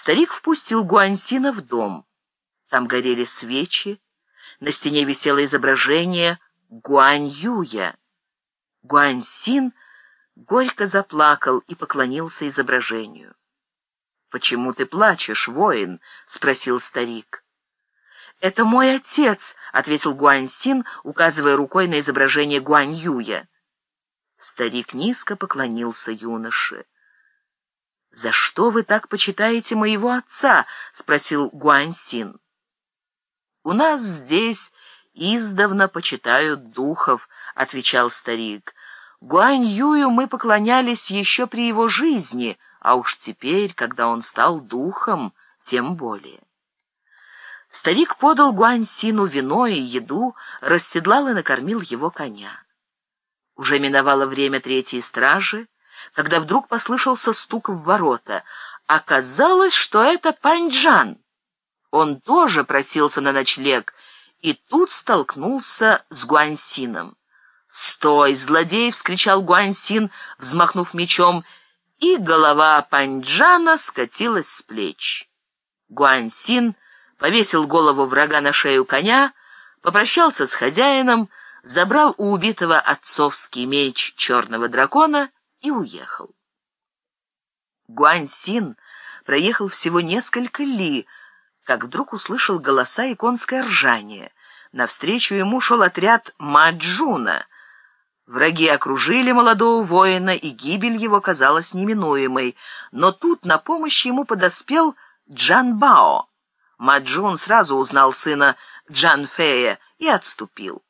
Старик впустил Гуаньсина в дом. Там горели свечи, на стене висело изображение Гуаньюя. Гуаньсин горько заплакал и поклонился изображению. «Почему ты плачешь, воин?» — спросил старик. «Это мой отец», — ответил Гуаньсин, указывая рукой на изображение Гуаньюя. Старик низко поклонился юноше. «За что вы так почитаете моего отца?» — спросил Гуаньсин. «У нас здесь издавна почитают духов», — отвечал старик. «Гуань Юю мы поклонялись еще при его жизни, а уж теперь, когда он стал духом, тем более». Старик подал Гуань Сину вино и еду, расседлал и накормил его коня. Уже миновало время третьей стражи, когда вдруг послышался стук в ворота. Оказалось, что это Паньджан. Он тоже просился на ночлег и тут столкнулся с Гуаньсином. «Стой, злодей!» — вскричал Гуаньсин, взмахнув мечом, и голова Паньджана скатилась с плеч. Гуаньсин повесил голову врага на шею коня, попрощался с хозяином, забрал у убитого отцовский меч черного дракона и уехал. Гуаньсин проехал всего несколько ли, как вдруг услышал голоса и конское ржание. Навстречу ему шел отряд Маджуна. Враги окружили молодого воина, и гибель его казалась неминуемой. Но тут на помощь ему подоспел Джанбао. Маджун сразу узнал сына Джанфея и отступил.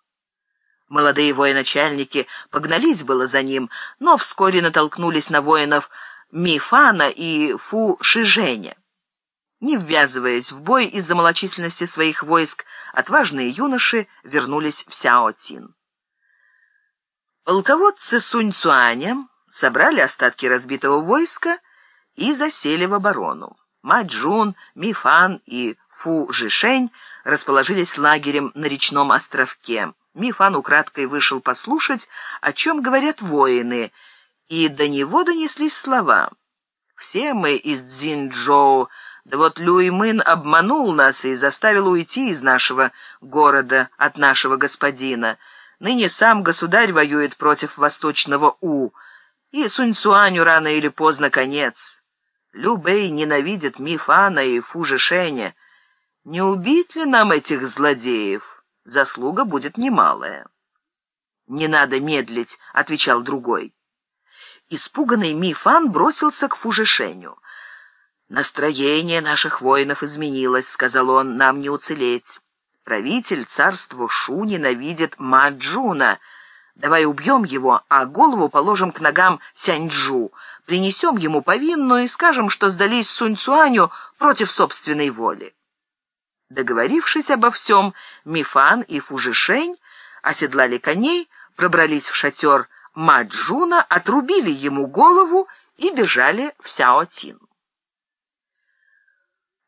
Молодые военачальники погнались было за ним, но вскоре натолкнулись на воинов Мифана и Фу Шиженя. Не ввязываясь в бой из-за малочисленности своих войск, отважные юноши вернулись в Сяотин. Полководцы Сунь Цуаня собрали остатки разбитого войска и засели в оборону. Маджун, Мифан и Фу Жишень расположились лагерем на речном островке. Мифан украдкой вышел послушать, о чем говорят воины, и до него донеслись слова. «Все мы из Цзиньчжоу да вот Люймын обманул нас и заставил уйти из нашего города от нашего господина. Ныне сам государь воюет против восточного У, и Суньцуаню рано или поздно конец. Лю Бэй ненавидит Мифана и Фужишеня. Не убить ли нам этих злодеев? Заслуга будет немалая. «Не надо медлить», — отвечал другой. Испуганный Мифан бросился к Фужишеню. «Настроение наших воинов изменилось», — сказал он, — «нам не уцелеть. Правитель царства Шу ненавидит Маджуна. Давай убьем его, а голову положим к ногам Сяньчжу, принесем ему повинную и скажем, что сдались Сунь Цуаню против собственной воли». Договорившись обо всем, Мифан и Фужишень оседлали коней, пробрались в шатер Маджуна, отрубили ему голову и бежали в Сяотин.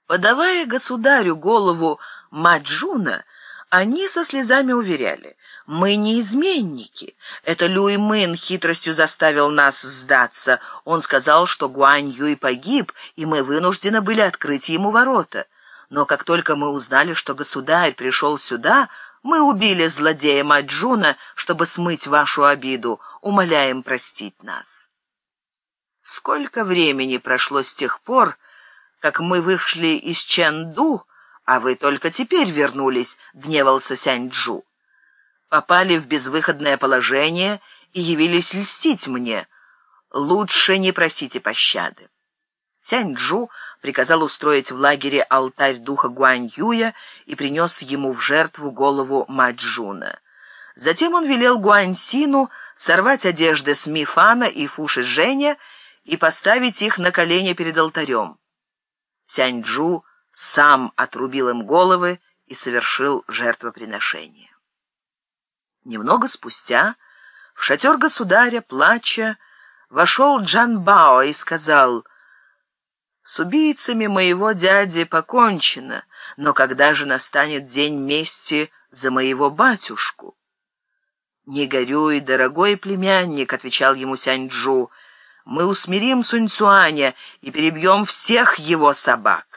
Подавая государю голову Маджуна, они со слезами уверяли, «Мы не изменники. Это Люй Мын хитростью заставил нас сдаться. Он сказал, что Гуань Юй погиб, и мы вынуждены были открыть ему ворота. Но как только мы узнали, что государь пришел сюда, мы убили злодея Маджуна, чтобы смыть вашу обиду. Умоляем простить нас». Сколько времени прошло с тех пор, как мы вышли из Чэнду, а вы только теперь вернулись», — гневался Сяньчжу. «Попали в безвыходное положение и явились льстить мне. Лучше не просите пощады». Сяньчжу приказал устроить в лагере алтарь духа Гуань-Юя и принес ему в жертву голову Маджуна. Затем он велел Гуань-Сину сорвать одежды с Мифана и Фуши Женя и поставить их на колени перед алтарем. Сяньчжу сам отрубил им головы и совершил жертвоприношение. Немного спустя в шатер государя, плача, вошел Джан Бао и сказал, «С убийцами моего дяди покончено, но когда же настанет день мести за моего батюшку?» «Не горюй, дорогой племянник», — отвечал ему Сяньчжу, — Мы усмирим Сунь-Цуаня и перебьем всех его собак.